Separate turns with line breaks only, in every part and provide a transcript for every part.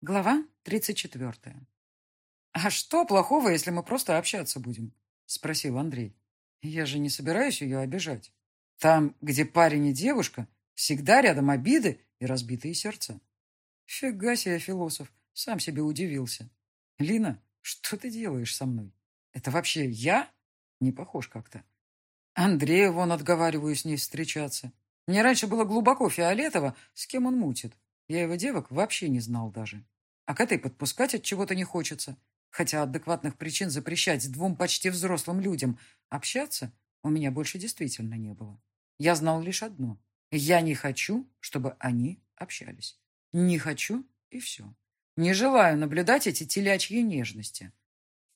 Глава 34. «А что плохого, если мы просто общаться будем?» — спросил Андрей. «Я же не собираюсь ее обижать. Там, где парень и девушка, всегда рядом обиды и разбитые сердца». «Фига себе, философ!» — сам себе удивился. «Лина, что ты делаешь со мной? Это вообще я? Не похож как-то. Андрея вон отговариваю с ней встречаться. Мне раньше было глубоко фиолетово, с кем он мутит. Я его девок вообще не знал даже. А к этой подпускать от чего-то не хочется. Хотя адекватных причин запрещать двум почти взрослым людям общаться у меня больше действительно не было. Я знал лишь одно. Я не хочу, чтобы они общались. Не хочу, и все. Не желаю наблюдать эти телячьи нежности.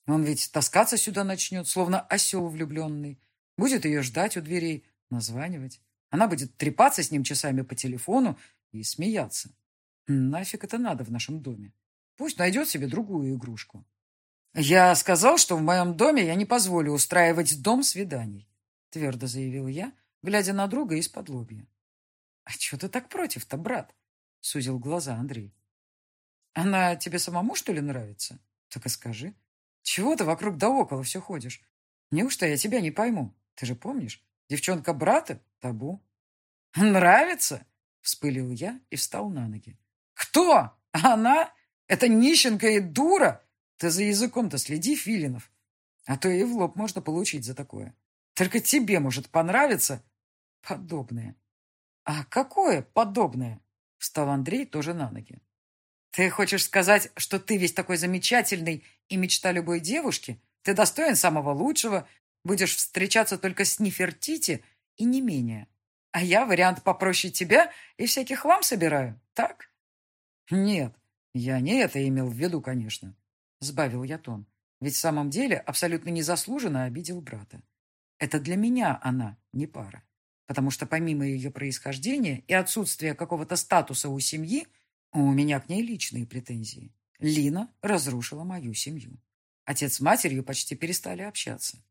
Он ведь таскаться сюда начнет, словно осел влюбленный. Будет ее ждать у дверей, названивать. Она будет трепаться с ним часами по телефону и смеяться. Нафиг это надо в нашем доме? Пусть найдет себе другую игрушку. Я сказал, что в моем доме я не позволю устраивать дом свиданий, твердо заявил я, глядя на друга из-под лобья. А что ты так против-то, брат? Сузил глаза Андрей. Она тебе самому, что ли, нравится? Так и скажи. Чего ты вокруг да около все ходишь? Неужто я тебя не пойму? Ты же помнишь? Девчонка брата — табу. Нравится? Вспылил я и встал на ноги. «Кто? Она? Это нищенка и дура? Ты за языком-то следи, Филинов. А то и в лоб можно получить за такое. Только тебе может понравиться подобное». «А какое подобное?» Встал Андрей тоже на ноги. «Ты хочешь сказать, что ты весь такой замечательный и мечта любой девушки? Ты достоин самого лучшего, будешь встречаться только с Нефертити и не менее. А я вариант попроще тебя и всяких хлам собираю, так?» «Нет, я не это имел в виду, конечно», — сбавил я тон. «Ведь в самом деле абсолютно незаслуженно обидел брата. Это для меня она не пара, потому что помимо ее происхождения и отсутствия какого-то статуса у семьи, у меня к ней личные претензии. Лина разрушила мою семью. Отец с матерью почти перестали общаться.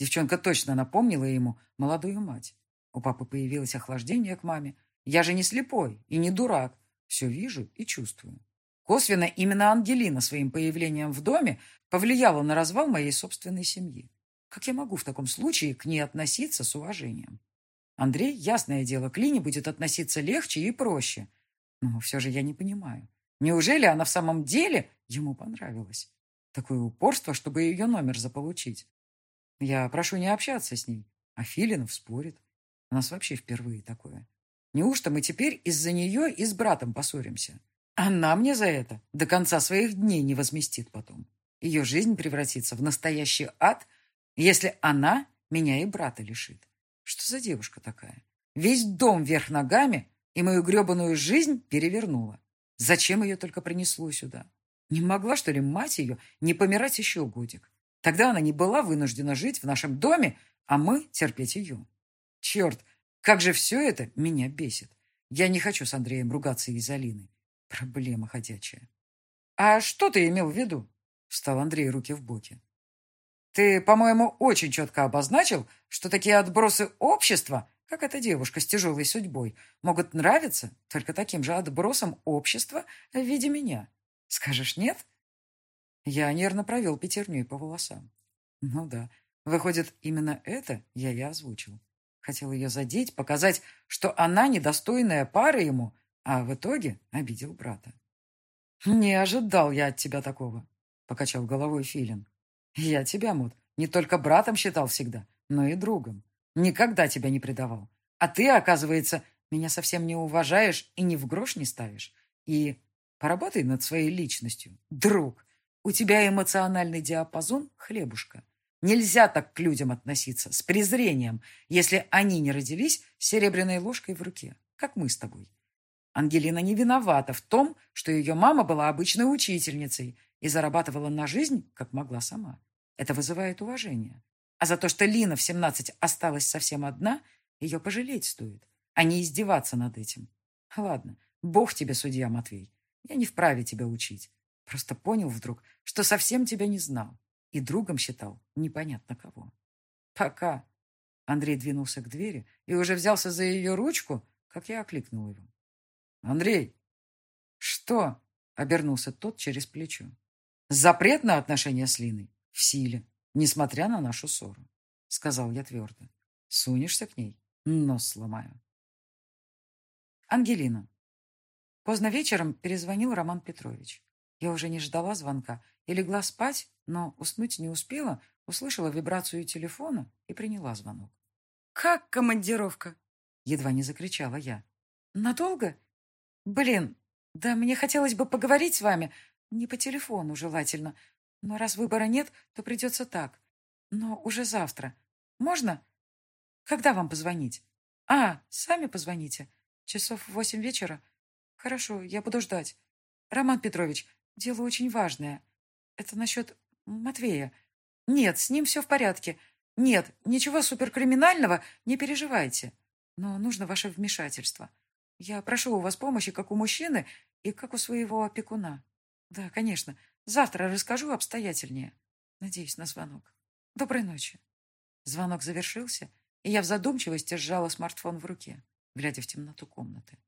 Девчонка точно напомнила ему молодую мать. У папы появилось охлаждение к маме. Я же не слепой и не дурак, все вижу и чувствую. Косвенно именно Ангелина своим появлением в доме повлияла на развал моей собственной семьи. Как я могу в таком случае к ней относиться с уважением? Андрей, ясное дело, к Лине будет относиться легче и проще. Но все же я не понимаю. Неужели она в самом деле ему понравилась? Такое упорство, чтобы ее номер заполучить. Я прошу не общаться с ней, а Филинов спорит. У нас вообще впервые такое. Неужто мы теперь из-за нее и с братом поссоримся? Она мне за это до конца своих дней не возместит потом. Ее жизнь превратится в настоящий ад, если она меня и брата лишит. Что за девушка такая? Весь дом вверх ногами и мою гребаную жизнь перевернула. Зачем ее только принесло сюда? Не могла, что ли, мать ее не помирать еще годик? Тогда она не была вынуждена жить в нашем доме, а мы терпеть ее. Черт, как же все это меня бесит. Я не хочу с Андреем ругаться из Алины. Проблема ходячая. А что ты имел в виду? Встал Андрей руки в боки. Ты, по-моему, очень четко обозначил, что такие отбросы общества, как эта девушка с тяжелой судьбой, могут нравиться только таким же отбросом общества в виде меня. Скажешь нет? Я нервно провел пятерней по волосам. Ну да, выходит, именно это я и озвучил. Хотел ее задеть, показать, что она недостойная пара ему, а в итоге обидел брата. «Не ожидал я от тебя такого», — покачал головой Филин. «Я тебя, Мут, не только братом считал всегда, но и другом. Никогда тебя не предавал. А ты, оказывается, меня совсем не уважаешь и ни в грош не ставишь. И поработай над своей личностью, друг. У тебя эмоциональный диапазон — хлебушка. Нельзя так к людям относиться, с презрением, если они не родились с серебряной ложкой в руке, как мы с тобой. Ангелина не виновата в том, что ее мама была обычной учительницей и зарабатывала на жизнь, как могла сама. Это вызывает уважение. А за то, что Лина в 17 осталась совсем одна, ее пожалеть стоит, а не издеваться над этим. Ладно, бог тебе, судья Матвей. Я не вправе тебя учить. Просто понял вдруг, что совсем тебя не знал и другом считал непонятно кого. «Пока!» Андрей двинулся к двери и уже взялся за ее ручку, как я окликнул его. «Андрей!» «Что?» обернулся тот через плечо. Запрет на отношения с Линой в силе, несмотря на нашу ссору, сказал я твердо. Сунешься к ней, нос сломаю. Ангелина. Поздно вечером перезвонил Роман Петрович. Я уже не ждала звонка и легла спать, но уснуть не успела, услышала вибрацию телефона и приняла звонок. «Как командировка?» Едва не закричала я. «Надолго? Блин, да мне хотелось бы поговорить с вами. Не по телефону желательно. Но раз выбора нет, то придется так. Но уже завтра. Можно? Когда вам позвонить? А, сами позвоните. Часов в восемь вечера? Хорошо, я буду ждать. Роман Петрович, дело очень важное. Это насчет Матвея. Нет, с ним все в порядке. Нет, ничего суперкриминального, не переживайте. Но нужно ваше вмешательство. Я прошу у вас помощи как у мужчины и как у своего опекуна. Да, конечно. Завтра расскажу обстоятельнее. Надеюсь на звонок. Доброй ночи. Звонок завершился, и я в задумчивости сжала смартфон в руке, глядя в темноту комнаты.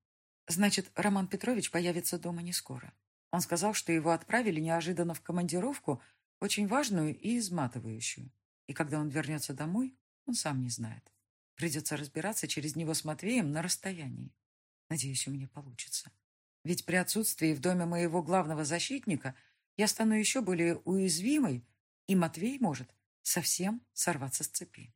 Значит, Роман Петрович появится дома не скоро. Он сказал, что его отправили неожиданно в командировку, очень важную и изматывающую. И когда он вернется домой, он сам не знает. Придется разбираться через него с Матвеем на расстоянии. Надеюсь, у меня получится. Ведь при отсутствии в доме моего главного защитника я стану еще более уязвимой, и Матвей может совсем сорваться с цепи.